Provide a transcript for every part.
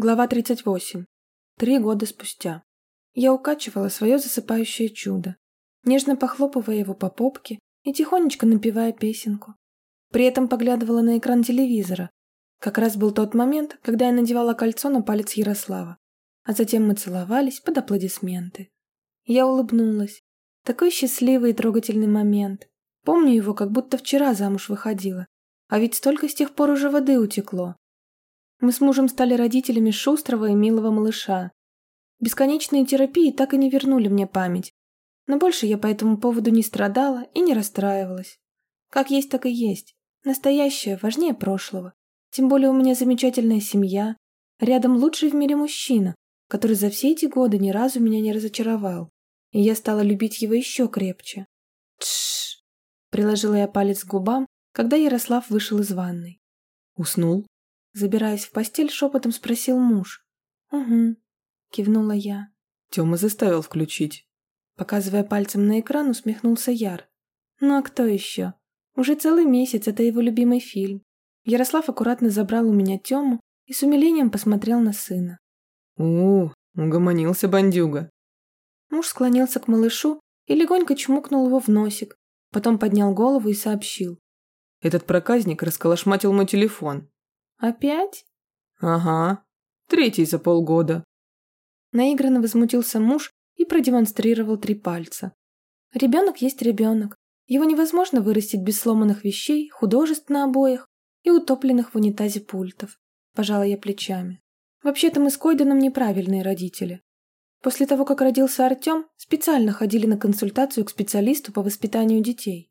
Глава 38. Три года спустя. Я укачивала свое засыпающее чудо, нежно похлопывая его по попке и тихонечко напевая песенку. При этом поглядывала на экран телевизора. Как раз был тот момент, когда я надевала кольцо на палец Ярослава, а затем мы целовались под аплодисменты. Я улыбнулась. Такой счастливый и трогательный момент. Помню его, как будто вчера замуж выходила. А ведь столько с тех пор уже воды утекло. Мы с мужем стали родителями шустрого и милого малыша. Бесконечные терапии так и не вернули мне память. Но больше я по этому поводу не страдала и не расстраивалась. Как есть, так и есть. Настоящее важнее прошлого. Тем более у меня замечательная семья. Рядом лучший в мире мужчина, который за все эти годы ни разу меня не разочаровал. И я стала любить его еще крепче. Тш! Приложила я палец к губам, когда Ярослав вышел из ванной. Уснул? Забираясь в постель, шепотом спросил муж. «Угу», — кивнула я. Тёма заставил включить. Показывая пальцем на экран, усмехнулся Яр. «Ну а кто еще? Уже целый месяц это его любимый фильм». Ярослав аккуратно забрал у меня Тему и с умилением посмотрел на сына. «У, угомонился бандюга». Муж склонился к малышу и легонько чмокнул его в носик, потом поднял голову и сообщил. «Этот проказник расколошматил мой телефон. «Опять?» «Ага. Третий за полгода». Наигранно возмутился муж и продемонстрировал три пальца. Ребенок есть ребенок. Его невозможно вырастить без сломанных вещей, художеств на обоях и утопленных в унитазе пультов. Пожала я плечами. Вообще-то мы с Койденом неправильные родители. После того, как родился Артем, специально ходили на консультацию к специалисту по воспитанию детей.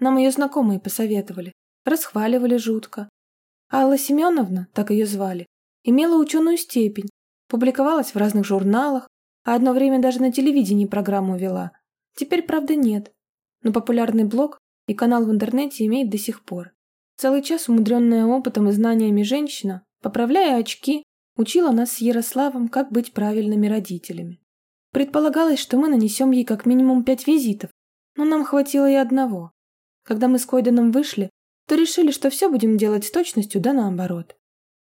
Нам ее знакомые посоветовали. Расхваливали жутко. Алла Семеновна, так ее звали, имела ученую степень, публиковалась в разных журналах, а одно время даже на телевидении программу вела. Теперь, правда, нет. Но популярный блог и канал в интернете имеет до сих пор. Целый час умудренная опытом и знаниями женщина, поправляя очки, учила нас с Ярославом, как быть правильными родителями. Предполагалось, что мы нанесем ей как минимум пять визитов, но нам хватило и одного. Когда мы с Койденом вышли, то решили, что все будем делать с точностью да наоборот.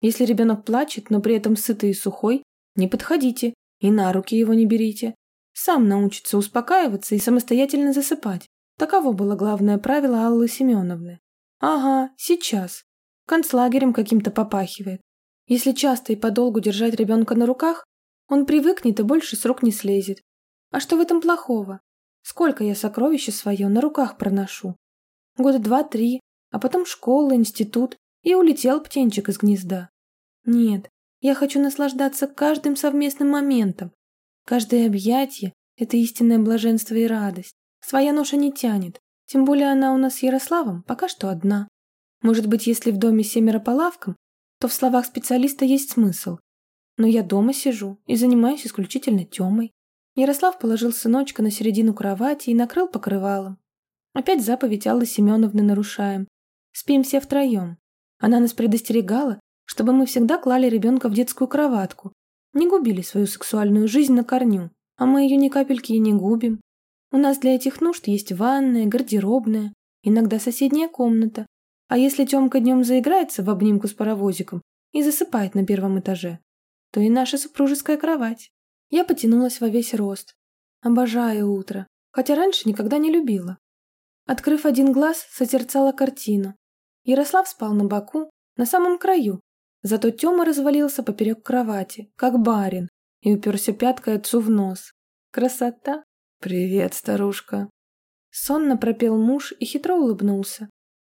Если ребенок плачет, но при этом сытый и сухой, не подходите и на руки его не берите. Сам научится успокаиваться и самостоятельно засыпать. Таково было главное правило Аллы Семеновны. Ага, сейчас. Концлагерем каким-то попахивает. Если часто и подолгу держать ребенка на руках, он привыкнет и больше с рук не слезет. А что в этом плохого? Сколько я сокровища свое на руках проношу? Года два-три, а потом школа, институт, и улетел птенчик из гнезда. Нет, я хочу наслаждаться каждым совместным моментом. Каждое объятие – это истинное блаженство и радость. Своя ноша не тянет, тем более она у нас с Ярославом пока что одна. Может быть, если в доме семеро по лавкам, то в словах специалиста есть смысл. Но я дома сижу и занимаюсь исключительно Тёмой. Ярослав положил сыночка на середину кровати и накрыл покрывалом. Опять заповедь Аллы Семеновны нарушаем. Спим все втроем. Она нас предостерегала, чтобы мы всегда клали ребенка в детскую кроватку, не губили свою сексуальную жизнь на корню, а мы ее ни капельки и не губим. У нас для этих нужд есть ванная, гардеробная, иногда соседняя комната. А если Тёмка днем заиграется в обнимку с паровозиком и засыпает на первом этаже, то и наша супружеская кровать. Я потянулась во весь рост. Обожаю утро, хотя раньше никогда не любила. Открыв один глаз, созерцала картину, Ярослав спал на боку, на самом краю, зато Тёма развалился поперек кровати, как барин, и уперся пяткой отцу в нос. Красота! «Привет, старушка!» Сонно пропел муж и хитро улыбнулся.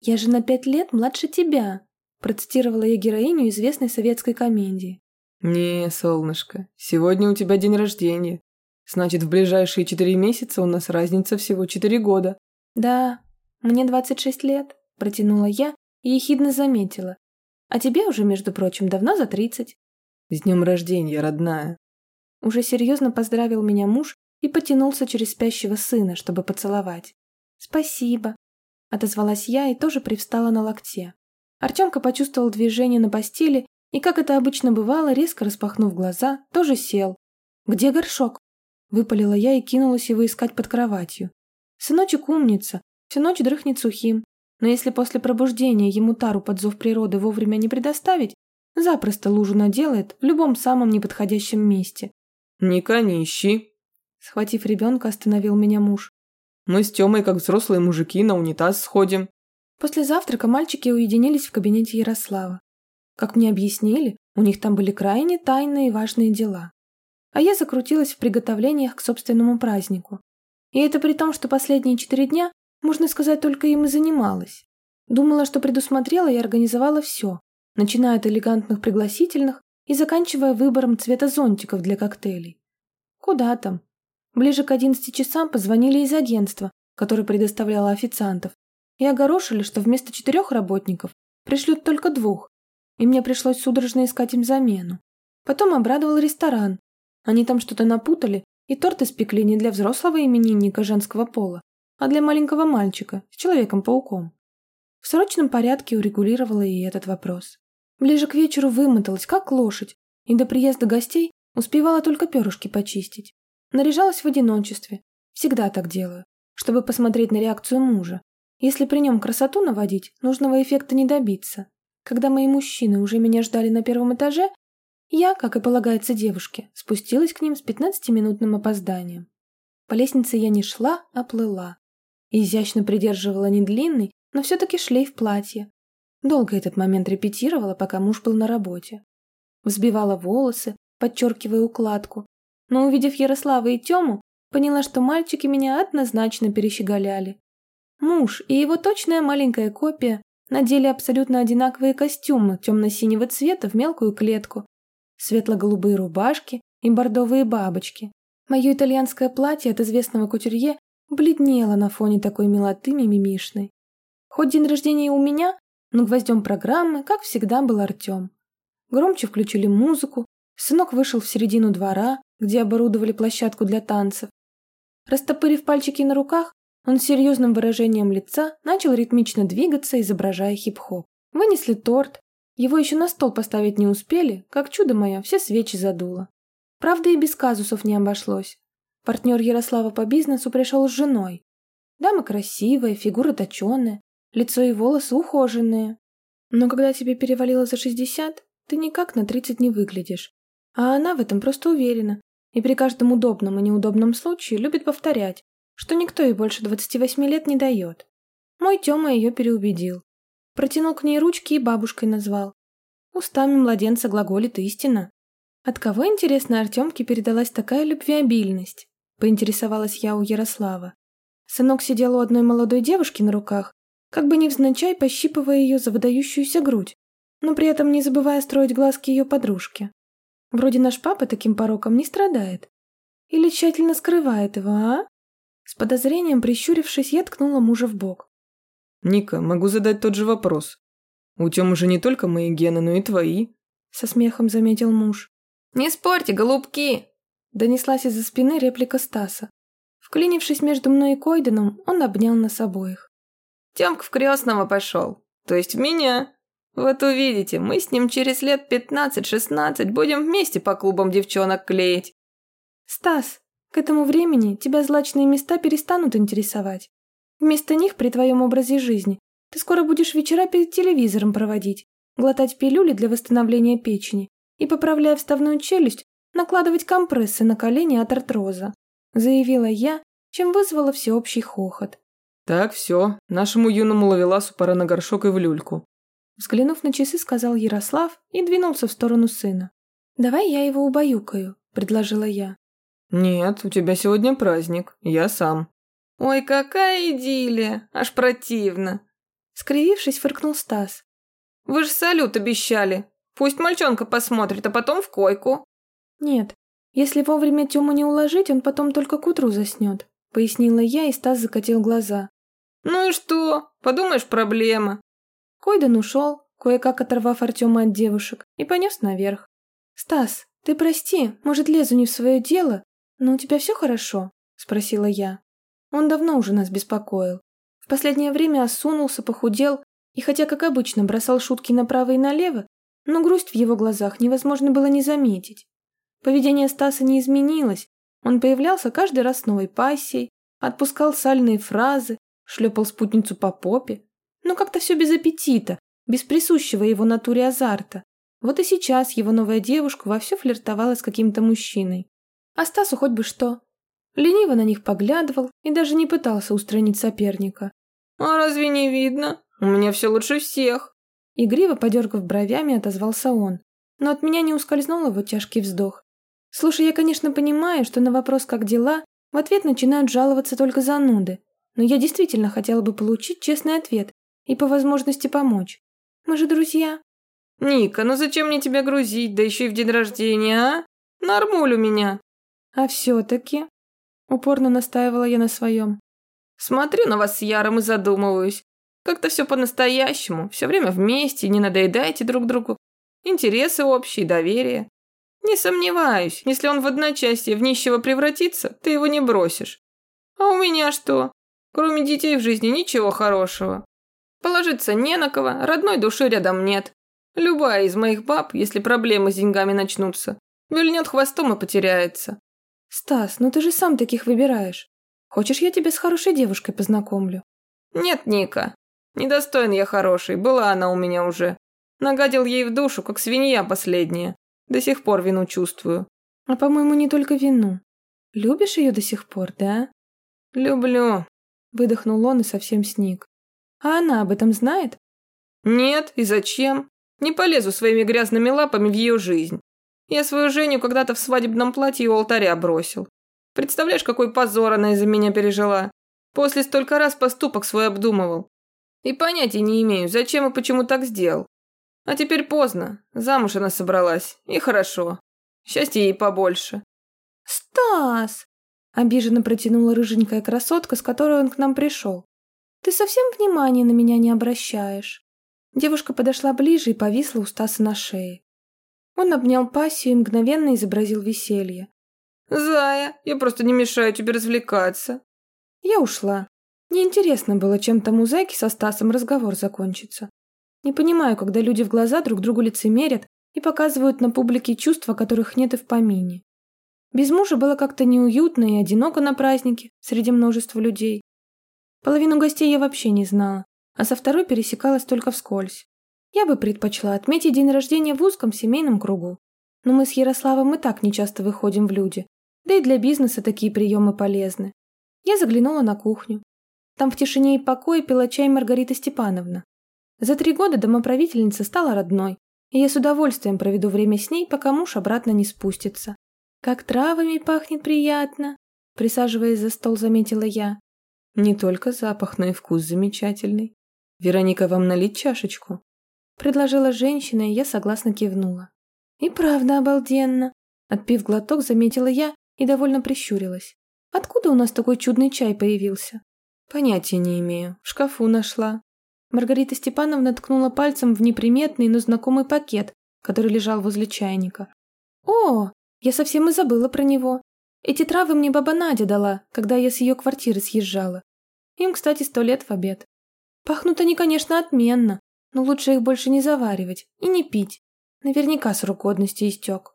«Я же на пять лет младше тебя!» процитировала я героиню известной советской комедии. «Не, солнышко, сегодня у тебя день рождения. Значит, в ближайшие четыре месяца у нас разница всего четыре года». «Да, мне двадцать шесть лет», протянула я и ехидно заметила. «А тебе уже, между прочим, давно за тридцать». «С днем рождения, родная!» Уже серьезно поздравил меня муж и потянулся через спящего сына, чтобы поцеловать. «Спасибо», — отозвалась я и тоже привстала на локте. Артемка почувствовал движение на постели и, как это обычно бывало, резко распахнув глаза, тоже сел. «Где горшок?» — выпалила я и кинулась его искать под кроватью. Сыночек умница, всю ночь дрыхнет сухим, но если после пробуждения ему тару под зов природы вовремя не предоставить, Запросто лужу наделает в любом самом неподходящем месте. «Не конищи!» Схватив ребенка, остановил меня муж. «Мы с Тёмой, как взрослые мужики, на унитаз сходим». После завтрака мальчики уединились в кабинете Ярослава. Как мне объяснили, у них там были крайне тайные и важные дела. А я закрутилась в приготовлениях к собственному празднику. И это при том, что последние четыре дня, можно сказать, только им и занималась. Думала, что предусмотрела и организовала все, начиная от элегантных пригласительных и заканчивая выбором цвета зонтиков для коктейлей. Куда там? Ближе к одиннадцати часам позвонили из агентства, которое предоставляло официантов, и огорошили, что вместо четырех работников пришлют только двух, и мне пришлось судорожно искать им замену. Потом обрадовал ресторан. Они там что-то напутали, и торт испекли не для взрослого именинника женского пола, а для маленького мальчика с Человеком-пауком. В срочном порядке урегулировала и этот вопрос. Ближе к вечеру вымоталась, как лошадь, и до приезда гостей успевала только перышки почистить. Наряжалась в одиночестве. Всегда так делаю, чтобы посмотреть на реакцию мужа. Если при нем красоту наводить, нужного эффекта не добиться. Когда мои мужчины уже меня ждали на первом этаже, я, как и полагается девушке, спустилась к ним с пятнадцатиминутным опозданием. По лестнице я не шла, а плыла. Изящно придерживала не длинный, но все-таки шлейф платья. Долго этот момент репетировала, пока муж был на работе. Взбивала волосы, подчеркивая укладку, но, увидев Ярослава и Тему, поняла, что мальчики меня однозначно перещеголяли. Муж и его точная маленькая копия надели абсолютно одинаковые костюмы темно-синего цвета в мелкую клетку, светло-голубые рубашки и бордовые бабочки. Мое итальянское платье от известного кутюрье бледнело на фоне такой милоты мимимишной. Хоть день рождения у меня, но гвоздем программы, как всегда, был Артем. Громче включили музыку, сынок вышел в середину двора, где оборудовали площадку для танцев. Растопырив пальчики на руках, он с серьезным выражением лица начал ритмично двигаться, изображая хип-хоп. Вынесли торт. Его еще на стол поставить не успели, как чудо мое, все свечи задуло. Правда, и без казусов не обошлось. Партнер Ярослава по бизнесу пришел с женой. Дама красивая, фигура точеная, лицо и волосы ухоженные. Но когда тебе перевалило за шестьдесят, ты никак на тридцать не выглядишь. А она в этом просто уверена, и при каждом удобном и неудобном случае любит повторять, что никто ей больше 28 лет не дает. Мой Тёма ее переубедил. Протянул к ней ручки и бабушкой назвал. Устами младенца глаголит истина. От кого, интересно, Артемке передалась такая любвеобильность? Поинтересовалась я у Ярослава. Сынок сидел у одной молодой девушки на руках, как бы невзначай пощипывая ее за выдающуюся грудь, но при этом не забывая строить глазки ее подружке. Вроде наш папа таким пороком не страдает. Или тщательно скрывает его, а? С подозрением прищурившись, я ткнула мужа в бок. «Ника, могу задать тот же вопрос. У Тёмы же не только мои гены, но и твои», — со смехом заметил муж. «Не спорьте, голубки!» — донеслась из-за спины реплика Стаса. Вклинившись между мной и Койденом, он обнял нас обоих. «Тёмка в крестного пошел, то есть в меня. Вот увидите, мы с ним через лет пятнадцать-шестнадцать будем вместе по клубам девчонок клеить. Стас, к этому времени тебя злачные места перестанут интересовать. Вместо них при твоем образе жизни ты скоро будешь вечера перед телевизором проводить, глотать пилюли для восстановления печени и, поправляя вставную челюсть, накладывать компрессы на колени от артроза, заявила я, чем вызвала всеобщий хохот. Так, все, нашему юному ловеласу пора на горшок и в люльку. Взглянув на часы, сказал Ярослав и двинулся в сторону сына. «Давай я его убаюкаю», — предложила я. «Нет, у тебя сегодня праздник, я сам». «Ой, какая идиллия, аж противно!» Скривившись, фыркнул Стас. «Вы же салют обещали. Пусть мальчонка посмотрит, а потом в койку». «Нет, если вовремя Тему не уложить, он потом только к утру заснет», — пояснила я, и Стас закатил глаза. «Ну и что? Подумаешь, проблема. Койден ушел, кое-как оторвав Артема от девушек, и понес наверх. «Стас, ты прости, может, лезу не в свое дело, но у тебя все хорошо?» – спросила я. Он давно уже нас беспокоил. В последнее время осунулся, похудел, и хотя, как обычно, бросал шутки направо и налево, но грусть в его глазах невозможно было не заметить. Поведение Стаса не изменилось, он появлялся каждый раз с новой пассией, отпускал сальные фразы, шлепал спутницу по попе, но как-то все без аппетита, без присущего его натуре азарта. Вот и сейчас его новая девушка вовсю флиртовала с каким-то мужчиной. А Стасу хоть бы что. Лениво на них поглядывал и даже не пытался устранить соперника. «А разве не видно? У меня все лучше всех!» Игриво подергав бровями, отозвался он. Но от меня не ускользнул его тяжкий вздох. Слушай, я, конечно, понимаю, что на вопрос «как дела?» в ответ начинают жаловаться только зануды. Но я действительно хотела бы получить честный ответ и по возможности помочь. Мы же друзья. Ника, ну зачем мне тебя грузить, да еще и в день рождения, а? Нормуль у меня. А все-таки... Упорно настаивала я на своем. Смотрю на вас с Яром и задумываюсь. Как-то все по-настоящему, все время вместе, не надоедайте друг другу. Интересы общие, доверие. Не сомневаюсь, если он в одночасье в нищего превратится, ты его не бросишь. А у меня что? Кроме детей в жизни ничего хорошего. Положиться не на кого, родной души рядом нет. Любая из моих баб, если проблемы с деньгами начнутся, вильнет хвостом и потеряется. Стас, ну ты же сам таких выбираешь. Хочешь, я тебя с хорошей девушкой познакомлю? Нет, Ника. Недостоин я хороший, была она у меня уже. Нагадил ей в душу, как свинья последняя. До сих пор вину чувствую. А по-моему, не только вину. Любишь ее до сих пор, да? Люблю. Выдохнул он и совсем сник. А она об этом знает? Нет, и зачем? Не полезу своими грязными лапами в ее жизнь. Я свою Женю когда-то в свадебном платье у алтаря бросил. Представляешь, какой позор она из-за меня пережила? После столько раз поступок свой обдумывал. И понятия не имею, зачем и почему так сделал. А теперь поздно. Замуж она собралась. И хорошо. Счастья ей побольше. «Стас!» – обиженно протянула рыженькая красотка, с которой он к нам пришел. «Ты совсем внимания на меня не обращаешь?» Девушка подошла ближе и повисла у Стаса на шее. Он обнял пассию и мгновенно изобразил веселье. «Зая, я просто не мешаю тебе развлекаться». Я ушла. Неинтересно было, чем там у зайки со Стасом разговор закончится. Не понимаю, когда люди в глаза друг другу лицемерят и показывают на публике чувства, которых нет и в помине. Без мужа было как-то неуютно и одиноко на празднике среди множества людей. Половину гостей я вообще не знала, а со второй пересекалась только вскользь. Я бы предпочла отметить день рождения в узком семейном кругу. Но мы с Ярославом и так нечасто выходим в люди. Да и для бизнеса такие приемы полезны. Я заглянула на кухню. Там в тишине и покое пила чай Маргарита Степановна. За три года домоправительница стала родной, и я с удовольствием проведу время с ней, пока муж обратно не спустится. «Как травами пахнет приятно!» Присаживаясь за стол, заметила я. «Не только запах, но и вкус замечательный. Вероника, вам налить чашечку?» Предложила женщина, и я согласно кивнула. «И правда обалденно!» Отпив глоток, заметила я и довольно прищурилась. «Откуда у нас такой чудный чай появился?» «Понятия не имею. В шкафу нашла». Маргарита Степановна ткнула пальцем в неприметный, но знакомый пакет, который лежал возле чайника. «О, я совсем и забыла про него. Эти травы мне баба Надя дала, когда я с ее квартиры съезжала. Им, кстати, сто лет в обед. Пахнут они, конечно, отменно, но лучше их больше не заваривать и не пить. Наверняка срок годности истек.